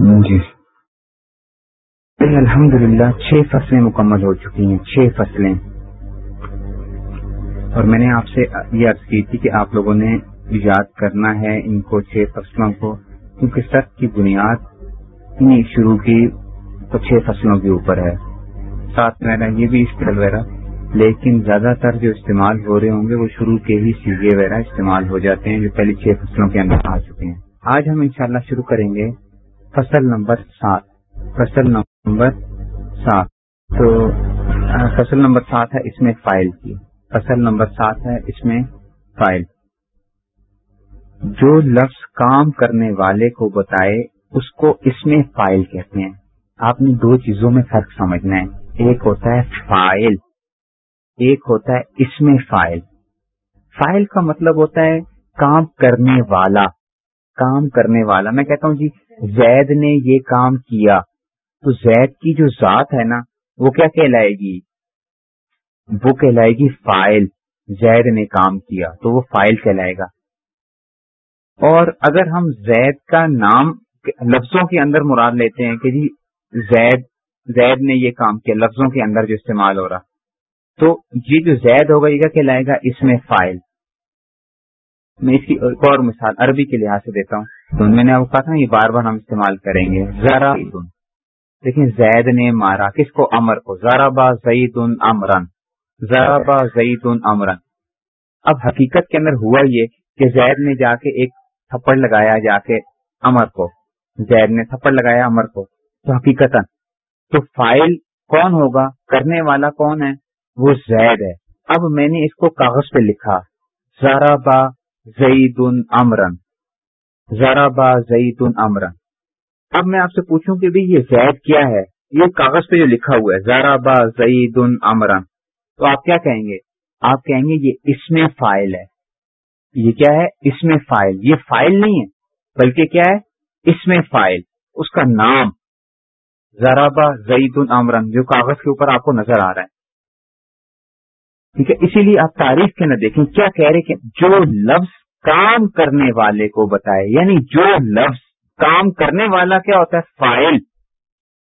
جی۔ الحمد للہ چھ فصلیں مکمل ہو چکی ہیں، چھ فصلیں۔ اور میں نے آپ سے یہ عرض کی تھی کہ آپ لوگوں نے یاد کرنا ہے ان کو، چھ فصلوں کو، کیونکہ سب کی بنیاد شروع کی تو چھ فصلوں کے اوپر ہے۔ ساتھ میں یہ بھی اسٹل وغیرہ، لیکن زیادہ تر جو استعمال ہو رہے ہوں گے، وہ شروع کے ہی سیگے وغیرہ استعمال ہو جاتے ہیں، جو پہلی چھ فصلوں کے اندر آ چکے ہیں۔ آج ہم انشاءاللہ شروع کریں گے فصل نمبر سات۔ فصل نمبر سات۔ تو فصل نمبر سات ہے اس میں فائل کی۔ فصل نمبر سات ہے اس میں فائل۔ جو لفظ کام کرنے والے کو بتائے، اس کو اس میں فائل کہتے ہیں۔ آپ نے دو چیزوں میں فرق سمجھنا ہے۔ ایک ہوتا ہے فائل۔ ایک ہوتا ہے اس میں فائل۔ فائل کا مطلب ہوتا ہے کام کرنے والا۔ کام کرنے والا۔ میں کہتا ہوں جی زید نے یہ کام کیا تو زید کی جو ذات ہے نا، وہ کیا کہلائے گی؟ وہ کہلائے گی فائل۔ زید نے کام کیا تو وہ فائل کہلائے گا۔ اور اگر ہم زید کا نام لفظوں کے اندر مراد لیتے ہیں کہ جی زید زید نے یہ کام کیا، لفظوں کے اندر جو استعمال ہو رہا۔ تو یہ جو زید ہوگا، یہ کیا کہلائے گا؟ اس میں فائل۔ میں اس کی ایک اور مثال عربی کے لحاظ سے دیتا ہوں۔ تو میں نے آپ کہا تھا یہ بار بار ہم استعمال کریں گے۔ ذرا لیکن زید نے مارا۔ کس کو؟ امر کو۔ ذرا با زعید امرن۔ ذرا با زعید امرن۔ اب حقیقت کے اندر ہوا یہ کہ زید نے جا کے ایک تھپڑ لگایا، جا کے امر کو۔ زید نے تھپڑ لگایا امر کو۔ تو حقیقت تو فائل کون ہوگا؟ کرنے والا کون ہے؟ وہ زید ہے۔ اب میں نے اس کو کاغذ پہ لکھا۔ ذرا با زعید امرن ذرا با زعید امرن اب میں آپ سے پوچھوں کہ بھائی یہ زید کیا ہے؟ یہ کاغذ پہ جو لکھا ہوا ہے ذرابا زعید امرن تو آپ کیا کہیں گے؟ آپ کہیں گے یہ اس میں فائل ہے۔ یہ کیا ہے؟ اس میں فائل۔ یہ فائل نہیں ہے، بلکہ کیا ہے؟ اس میں فائل۔ اس کا نام۔ ذرا با زعید امرن جو کاغذ کے اوپر آپ کو نظر آ رہا ہے۔ ٹھیک ہے؟ اسی لیے آپ تعریف کے نہ دیکھیں، کیا کہہ رہے کہ جو لفظ کام کرنے والے کو بتائے یعنی جو لفظ کام کرنے والا کیا ہوتا ہے؟ فائل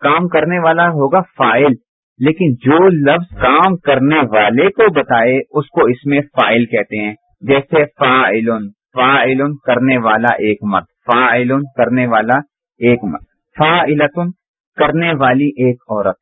کام کرنے والا ہوگا فائل لیکن جو لفظ کام کرنے والے کو بتائے، اس کو اس میں فائل کہتے ہیں۔ جیسے فائل فائل کرنے والا ایک مت فائل کرنے والا ایک مت۔ فائلتن کرنے والی ایک عورت،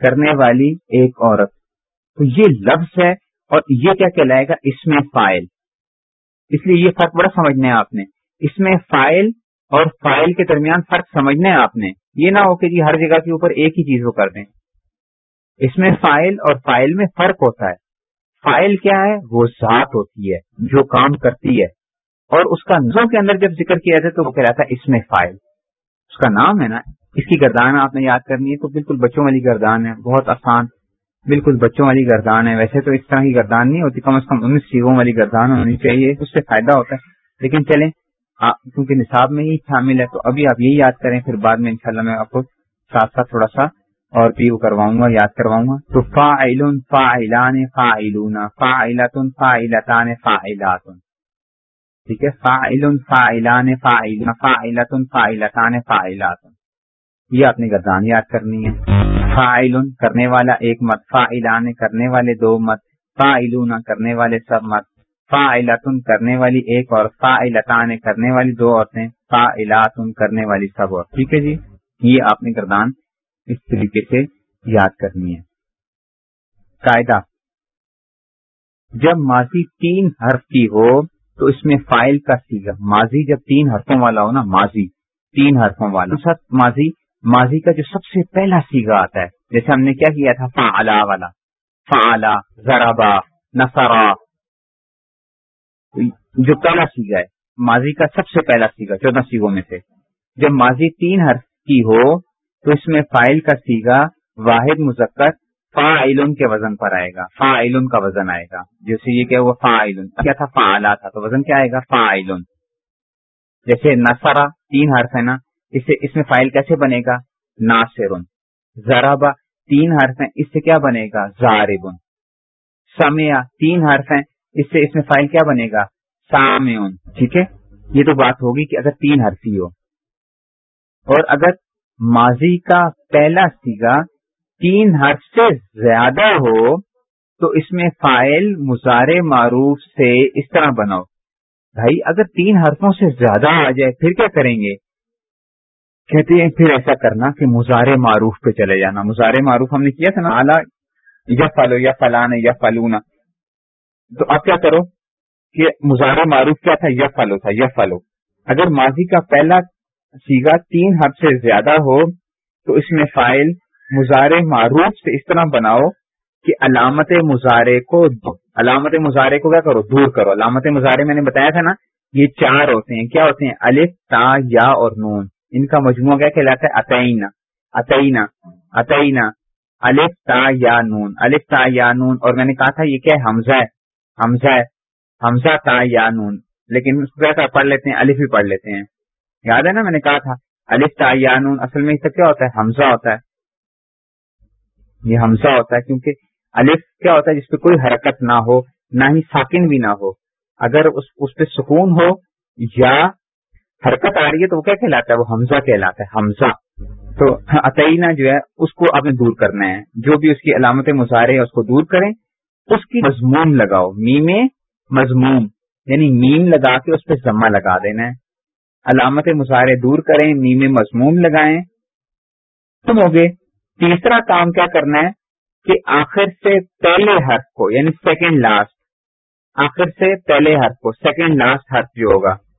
کرنے والی ایک عورت۔ تو یہ لفظ ہے اور یہ کیا کہلائے گا؟ اس میں فائل۔ اس لیے یہ فرق بڑا سمجھنا ہے آپ نے۔ اس میں فائل اور فائل کے درمیان فرق سمجھنا ہے آپ نے۔ یہ نہ ہو کہ جی ہر جگہ کے اوپر ایک ہی چیز وہ کر دیں۔ اس میں فائل اور فائل میں فرق ہوتا ہے۔ فائل کیا ہے؟ وہ ذات ہوتی ہے جو کام کرتی ہے۔ اور اس کا نظم کے اندر جب ذکر کیا جائے تو وہ کہہ رہا تھا اس میں فائل۔ اس کا نام ہے نا، اس کی گردان آپ نے یاد کرنی ہے تو بالکل بچوں والی گردان ہے، بہت آسان۔ بالکل بچوں والی گردان ہے۔ ویسے تو اس طرح کی گردان نہیں ہوتی کم از کم انیس سیگوں والی گردان ہونی چاہیے اس سے فائدہ ہوتا ہے۔ لیکن چلیں کیونکہ نصاب میں ہی شامل ہے تو ابھی آپ یہی یاد کریں پھر بعد میں انشاءاللہ میں آپ کو ساتھ ساتھ تھوڑا سا اور بھی وہ کرواؤں گا یاد کرواؤں گا۔ تو فا علون فا علان فا علون فا علتن فا علتان فا علاتن ٹھیک ہے؟ فا علن فا علان فا علن فا علتن فا علتان فا علاتن یہ آپ نے گردان یاد کرنی ہے۔ فائل کرنے والا ایک مت فا کرنے والے دو مت فا کرنے والے سب مت فا کرنے والی ایک اور فا کرنے والی دو عورتیں فا کرنے والی سب اور۔ ٹھیک ہے جی؟ یہ آپ نے گردان اس طریقے سے یاد کرنی ہے۔ قاعدہ۔ جب ماضی تین حرف کی ہو تو اس میں فائل کا سیگا ماضی جب تین حرفوں والا ہو نا، ماضی تین حرفوں والا۔ ماضی ماضی کا جو سب سے پہلا سیگا آتا ہے جیسے ہم نے کیا کیا تھا؟ فا والا. فا ذرابا نسرا جو پہلا سیگا ہے. ماضی کا سب سے پہلا سیگا، چودہ سیگوں میں سے. جب ماضی تین حرف کی ہو، تو اس میں فائل کا سیگا واحد مذکر فا کے وزن پر آئے گا. فا کا وزن آئے گا. جیسے یہ کہ وہ فا کیا تھا؟ فا تھا، تو وزن کیا آئے گا؟ فا جیسے نسرا تین حرف ہے نا، اسے اس میں فائل کیسے بنے گا؟ ناصر ذرابا تین حرف ہیں، اس سے کیا بنے گا؟ زارب سمیا تین حرف ہیں، اس سے اس میں فائل کیا بنے گا؟ سام ٹھیک ہے؟ یہ تو بات ہوگی کہ اگر تین حرفی ہو۔ اور اگر ماضی کا پہلا سیگا تین حرف سے زیادہ ہو، تو اس میں فائل مزار معروف سے اس طرح بناؤ۔ بھائی، اگر تین حرفوں سے زیادہ آ جائے، پھر کیا کریں گے؟ کہتے ہیں پھر ایسا کرنا کہ مزار معروف پہ چلے جانا۔ مزار معروف ہم نے کیا تھا نا؟ اعلیٰ یا فلو یا فلان یا فلونا تو اب کیا کرو کہ مظاہرہ معروف کیا تھا؟ یا فلو تھا یا فلو اگر ماضی کا پہلا سیگا تین حرف سے زیادہ ہو، تو اس میں فائل مظاہرے معروف سے اس طرح بناؤ کہ علامت مظاہرے کو علامت مظاہرے کو کیا کرو؟ دور کرو۔ علامت مظاہرے میں نے بتایا تھا نا، یہ چار ہوتے ہیں۔ کیا ہوتے ہیں؟ الف، تا، یا اور نون۔ ان کا مجموعہ کیا کہلاتا ہے عطئینہ عطئینہ عطئینہ الف تا یا نون الف تا یا نون اور میں نے کہا تھا یہ کیا ہے حمزہ ہے حمزہ ہے حمزہ تا یا نون لیکن اس کو کیا پڑھ لیتے ہیں الف بھی پڑھ لیتے ہیں یاد ہے نا میں نے کہا تھا الف تا یا نون اصل میں اس سے کیا ہوتا ہے حمزہ ہوتا ہے یہ حمزہ ہوتا ہے کیونکہ الف کیا ہوتا ہے جس پہ کوئی حرکت نہ ہو نہ ہی ساکن بھی نہ ہو اگر اس اس پہ سکون ہو یا حرکت آ رہی ہے تو وہ کیا کہلاتا ہے؟ وہ حمزہ کہلاتا ہے، حمزہ۔ تو عطینہ جو ہے، اس کو آپ نے دور کرنا ہے۔ جو بھی اس کی علامت مظاہرے اس کو دور کریں۔ اس کی مضمون لگاؤ۔ میم مضمون یعنی میم لگا کے اس پہ ضمہ لگا دینا ہے۔ علامت مظاہرے دور کریں، میم مضمون لگائیں۔ تم ہوگے۔ تیسرا کام کیا کرنا ہے؟ کہ آخر سے پہلے حرف کو یعنی سیکنڈ لاسٹ آخر سے پہلے حرف کو سیکنڈ لاسٹ حرف جو ہوگا۔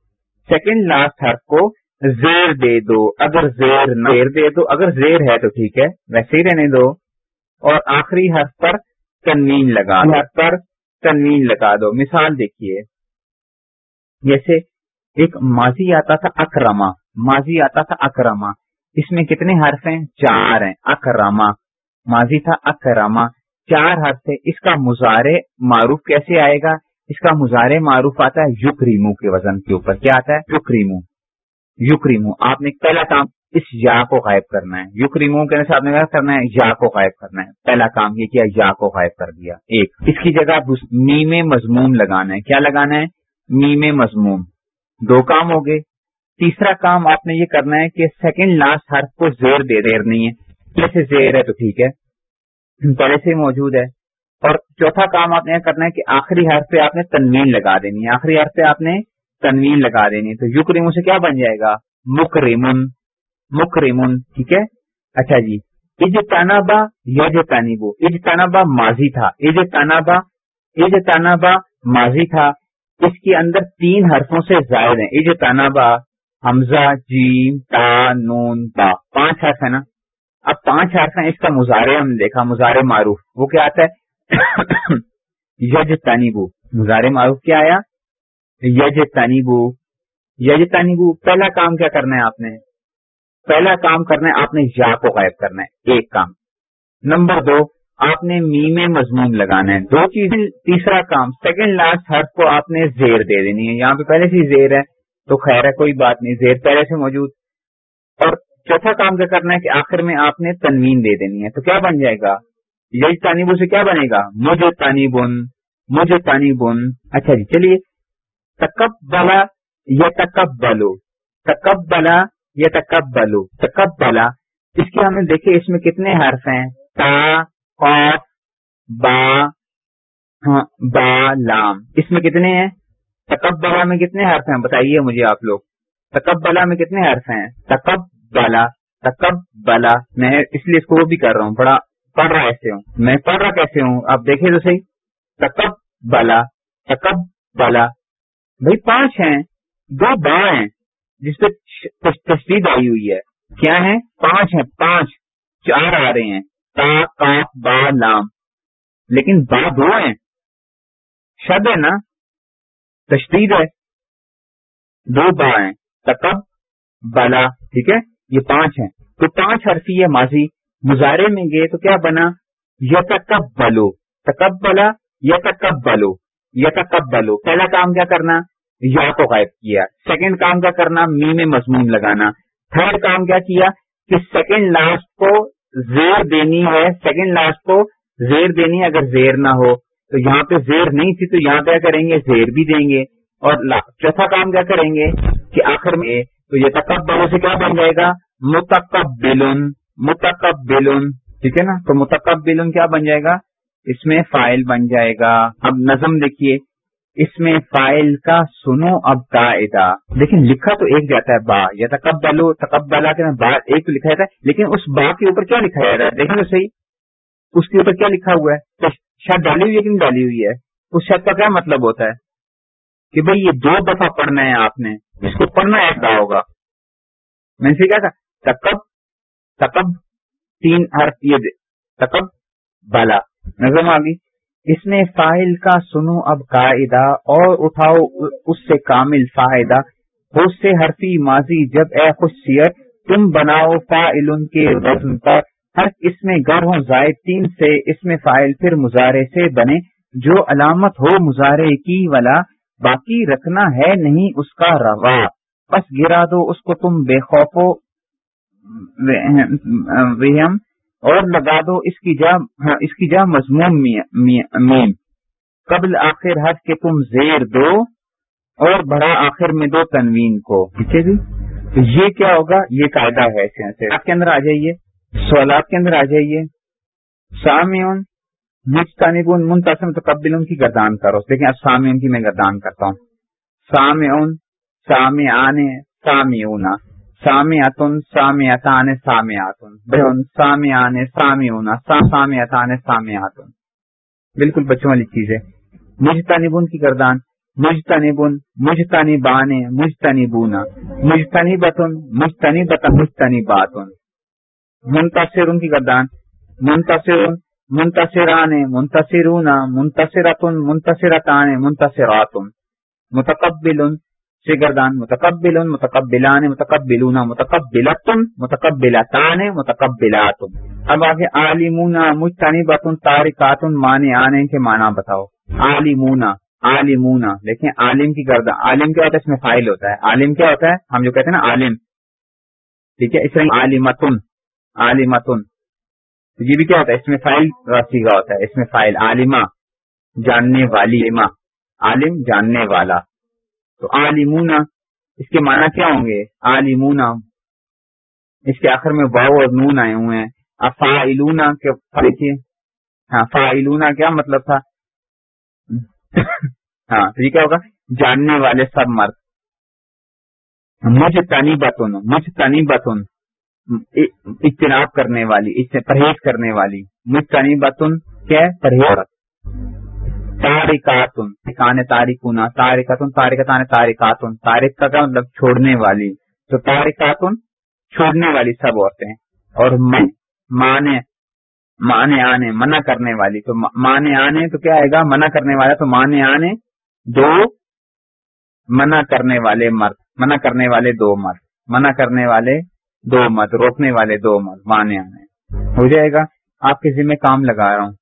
سیکنڈ لاسٹ حرف کو زیر دے دو اگر زیر نہ زیر دے دو اگر زیر ہے تو ٹھیک ہے ویسے ہی رہنے دو۔ اور آخری حرف پر تنوین لگا حرف پر تنوین لگا دو۔ مثال دیکھیے۔ جیسے ایک ماضی آتا تھا اکرما ماضی آتا تھا اکرما اس میں کتنے حرف ہیں؟ چار ہیں۔ اکرما ماضی تھا اکرما چار حرف سے اس کا مظاہرے معروف کیسے آئے گا؟ اس کا مظاہرے معروف آتا ہے یوکریمو کے وزن کے اوپر۔ کیا آتا ہے؟ یوک ریمو آپ نے پہلا کام اس یا کو غائب کرنا ہے۔ یوک ریمو کہنے سے آپ نے کیا کرنا ہے، یا کو غائب کرنا ہے۔ پہلا کام یہ کیا، یا کو غائب کر دیا۔ ایک، اس کی جگہ میم مضمون لگانا ہے۔ کیا لگانا ہے؟ میم مضمون دو کام ہو گئے۔ تیسرا کام آپ نے یہ کرنا ہے کہ سیکنڈ لاسٹ حرف کو زیر دے، دیر نہیں ہے۔ جیسے زیر ہے تو ٹھیک ہے۔ پہلے سے موجود ہے۔ اور چوتھا کام آپ نے کرنا ہے کہ آخری حرف پہ آپ نے تنوین لگا دینی ہے۔ آخری حرف پہ آپ نے تنوین لگا دینی ہے۔ تو یوک ریمو سے کیا بن جائے گا؟ مک ریمن مک ریمن ٹھیک ہے؟ اچھا جی۔ اج تانابا یج تانیبو اج تانابا ماضی تھا۔ اج تانابا اج تانابا ماضی تھا۔ اس کے اندر تین حرفوں سے زائد ہیں۔ اج تانابا حمزہ، جیم، تا، نون، با۔ پانچ حرف ہے نا؟ اب پانچ حرف ہیں، اس کا مظاہرے ہم نے دیکھا مظاہرے معروف۔ وہ کیا آتا ہے؟ یج تانیبو مظاہرے معروف کیا آیا؟ یج تانیبو یج تانیبو پہلا کام کیا کرنا ہے آپ نے؟ پہلا کام کرنا ہے آپ نے یا کو غائب کرنا ہے، ایک کام. نمبر دو، آپ نے میم مضمون لگانا ہے، دو چیزیں. تیسرا کام سیکنڈ لاسٹ حرف کو آپ نے زیر دے دینی ہے، یہاں پہ پہلے سے زیر ہے، تو خیر ہے، کوئی بات نہیں، زیر پہلے سے موجود. اور چوتھا کام کیا کرنا ہے کہ آخر میں آپ نے تنوین دے دینی ہے، تو کیا بن جائے گا؟ یہی تانیبو سے کیا بنے گا؟ مجھے تانی بن مجھے تانی بن اچھا جی چلیے۔ تکب بلا یا تکب بلو بلا یا تکب بلو تکب بلا اس کے ہمیں دیکھیں اس میں کتنے حرف ہیں۔ تا با ہاں، با، لام۔ اس میں کتنے ہیں؟ تکب بلا میں کتنے حرف ہیں؟ بتائیے مجھے آپ لوگ۔ تکب بلا میں کتنے حرف ہیں؟ تکب بلا تکب بلا میں اس لیے اس کو وہ بھی کر رہا ہوں بڑا پڑھ رہا ایسے ہوں؟ میں پڑھ رہا کیسے ہوں؟ آپ دیکھیں تو صحیح۔ تکب بلا تکب بلا بھائی پانچ ہیں، دو با ہیں، جس پہ تشدید آئی ہوئی ہے۔ کیا ہے پانچ ہیں، پانچ۔ چار آ رہے ہیں۔ تا، کا، با لام لیکن با دو ہیں۔ شد ہے نا؟ تشدید ہے۔ دو با ہیں۔ تکب بلا ٹھیک ہے؟ یہ پانچ ہیں۔ تو پانچ حرفی ہے ماضی۔ مظاہرے میں گئے تو کیا بنا؟ یا تکب بلو تکب بلا یا بلو یا بلو پہلا کام کیا کرنا؟ یا کو غائب کیا۔ سیکنڈ کام کیا کرنا؟ می میں مضمون لگانا۔ تھرڈ کام کیا کیا؟ کہ سیکنڈ لاسٹ کو زیر دینی ہے۔ سیکنڈ لاسٹ کو زیر دینی اگر زیر نہ ہو، تو یہاں پہ زیر نہیں تھی تو یہاں کیا کریں گے؟ زیر بھی دیں گے۔ اور چوتھا کام کیا کریں گے؟ کہ آخر میں تو یہ تکب بلو سے کیا بن جائے گا؟ متقبل متقبل ٹھیک ہے نا؟ تو متقبل کیا بن جائے گا؟ اس میں فائل بن جائے گا۔ اب نظم دیکھیے۔ اس میں فائل کا سنو اب قاعدہ۔ لیکن لکھا تو ایک جاتا ہے با، یا تقبلو، تقبلا کے با ایک تو لکھا جاتا ہے، لیکن اس با کے اوپر کیا لکھا جاتا ہے؟ دیکھیں تو صحیح۔ اس کے اوپر کیا لکھا ہوا ہے؟ شاید ڈالی ہوئی ہے کہ نہیں ڈالی ہوئی ہے؟ اس شرط کا کیا مطلب ہوتا ہے؟ کہ بھئی یہ دو دفعہ پڑھنا ہے آپ نے، اس کو پڑھنا ایسا ہوگا۔ میں نے کیا تھا تکب تکب تین حرف یہ تکب بالا۔ نظم آ گئی اس میں فائل کا سنو اب قاعدہ اور اٹھاؤ، اس سے کامل فائدہ اس سے حرفی ماضی جب اے خوش سیر تم بناؤ فائل کے وزن پر۔ ہر اس میں گر ہوں زائد تین سے اس میں فائل پھر مظاہرے سے بنے۔ جو علامت ہو مظاہرے کی ولا، باقی رکھنا ہے نہیں اس کا روا۔ بس گرا دو اس کو تم بے خوف وہم اور لگا دو اس کی جا ہاں، اس کی جا مضمون میم۔ قبل آخر حد کے تم زیر دو اور بڑا آخر میں دو تنوین کو۔ پیچھے بھی تو یہ کیا ہوگا؟ یہ قاعدہ ہے آپ کے اندر آ جائیے۔ سوالات کے اندر آ جائیے۔ سامعون مجتنبون منتظم متقبل ان کی گردان کرو۔ لیکن اب سامعون کی میں گردان کرتا ہوں۔ سامعون سامعان سامعون سامیاتن، سامیاتان، سامیاتن. بہن، سامیان، سامیون. سامیاتان، سامیاتن. بالکل بچوں والی چیز ہے. مجتنبن کی گردان. مجتنبن مجتنی بانے، مجتنی بونا. مجتنی بتن منتصر ان کی گردان. منتصر منتصران، منتصرون، منتصرتن، منتصرتان، منتصراتن. متقبل گردان متقبل متقبلان متقبلون، متقبلتن، متقبلتان متقبلات اب آگے عالمون مجتنبتن، تارکاتن مانے آنے کے معنی بتاؤ. عالمون عالمون. دیکھیں عالم کی گردان عالم کیا ہوتا ہے؟ اس میں فائل ہوتا ہے. عالم کیا ہوتا ہے؟ ہم جو کہتے ہیں نا عالم. ٹھیک ہے؟ اس میں عالمتن عالمتن. یہ بھی کیا ہوتا ہے؟ اس میں فائل رسیگا ہوتا ہے. اس میں فائل عالمہ، جاننے والی عالم جاننے والا. تو عالمونا اس کے معنی کیا ہوں گے؟ عالمونا اس کے آخر میں واؤ اور نون آئے ہوئے ہیں۔ افائلونا کے دیکھیے۔ ہاں فائلونا کیا مطلب تھا؟ ہاں تو یہ کیا ہوگا؟ جاننے والے سب مرد۔ مجھ تنی بتن مجھ تنی بتن اجتناب کرنے والی اس سے پرہیز کرنے والی۔ مجھ تنی بتن کیا پرہیز۔ تارکاتن کان تارکونا تارکتن تارکتان تارکاتن تارک کا مطلب چھوڑنے والی، تو تارکاتن چھوڑنے والی سب عورتیں اور مانے مانے آنے، منع کرنے والی، تو مانے آنے تو کیا آئے گا؟ منع کرنے والا، تو مانے آنے دو منع کرنے والے مرد، منع کرنے والے دو مرد، منع کرنے والے دو مرد، روکنے والے دو مرد، مانے آنے۔ ہو جائے گا، آپ کے ذمہ کام لگا رہا ہوں۔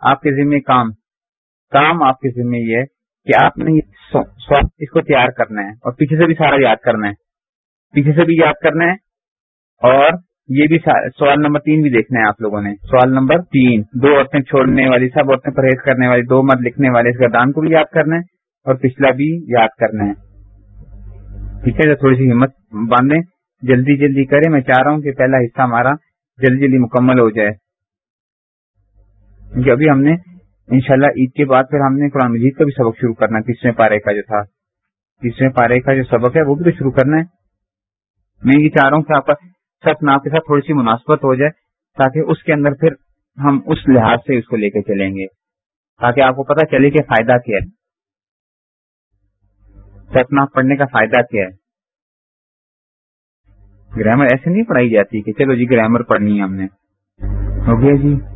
آپ کے ذمہ کام کام آپ کے ذمہ یہ ہے کہ آپ نے اس کو تیار کرنا ہے اور پیچھے سے بھی سارا یاد کرنا ہے۔ پیچھے سے بھی یاد کرنا ہے اور یہ بھی سوال نمبر تین بھی دیکھنا ہے آپ لوگوں نے۔ سوال نمبر تین، دو عورتیں چھوڑنے والی، سب عورتیں پرہیز کرنے والی، دو مت لکھنے والے، اس گردان کو بھی یاد کرنا ہے اور پچھلا بھی یاد کرنا ہے۔ ٹھیک ہے تھوڑی سی ہمت باندھیں، جلدی جلدی کریں۔ میں چاہ رہا ہوں کہ پہلا حصہ ہمارا جلدی جلدی مکمل ہو جائے۔ کیونکہ ابھی ہم نے انشاءاللہ عید کے بعد پھر ہم نے قرآن مجید کا بھی سبق شروع کرنا ہے۔ تیسرے پارے کا جو تھا؟ تیسرے پارے کا جو سبق ہے وہ بھی تو شروع کرنا ہے۔ میں یہ چاہ رہا ہوں کہ آپ کا سچ نام کے ساتھ تھوڑی سی مناسبت ہو جائے تاکہ اس کے اندر پھر ہم اس لحاظ سے اس کو لے کے چلیں گے۔ تاکہ آپ کو پتا چلے کہ فائدہ کیا ہے۔ سچ پڑھنے کا فائدہ کیا ہے۔ گرامر ایسے نہیں پڑھائی جاتی کہ چلو جی گرامر پڑھنی ہے ہم نے۔ ہو گیا جی۔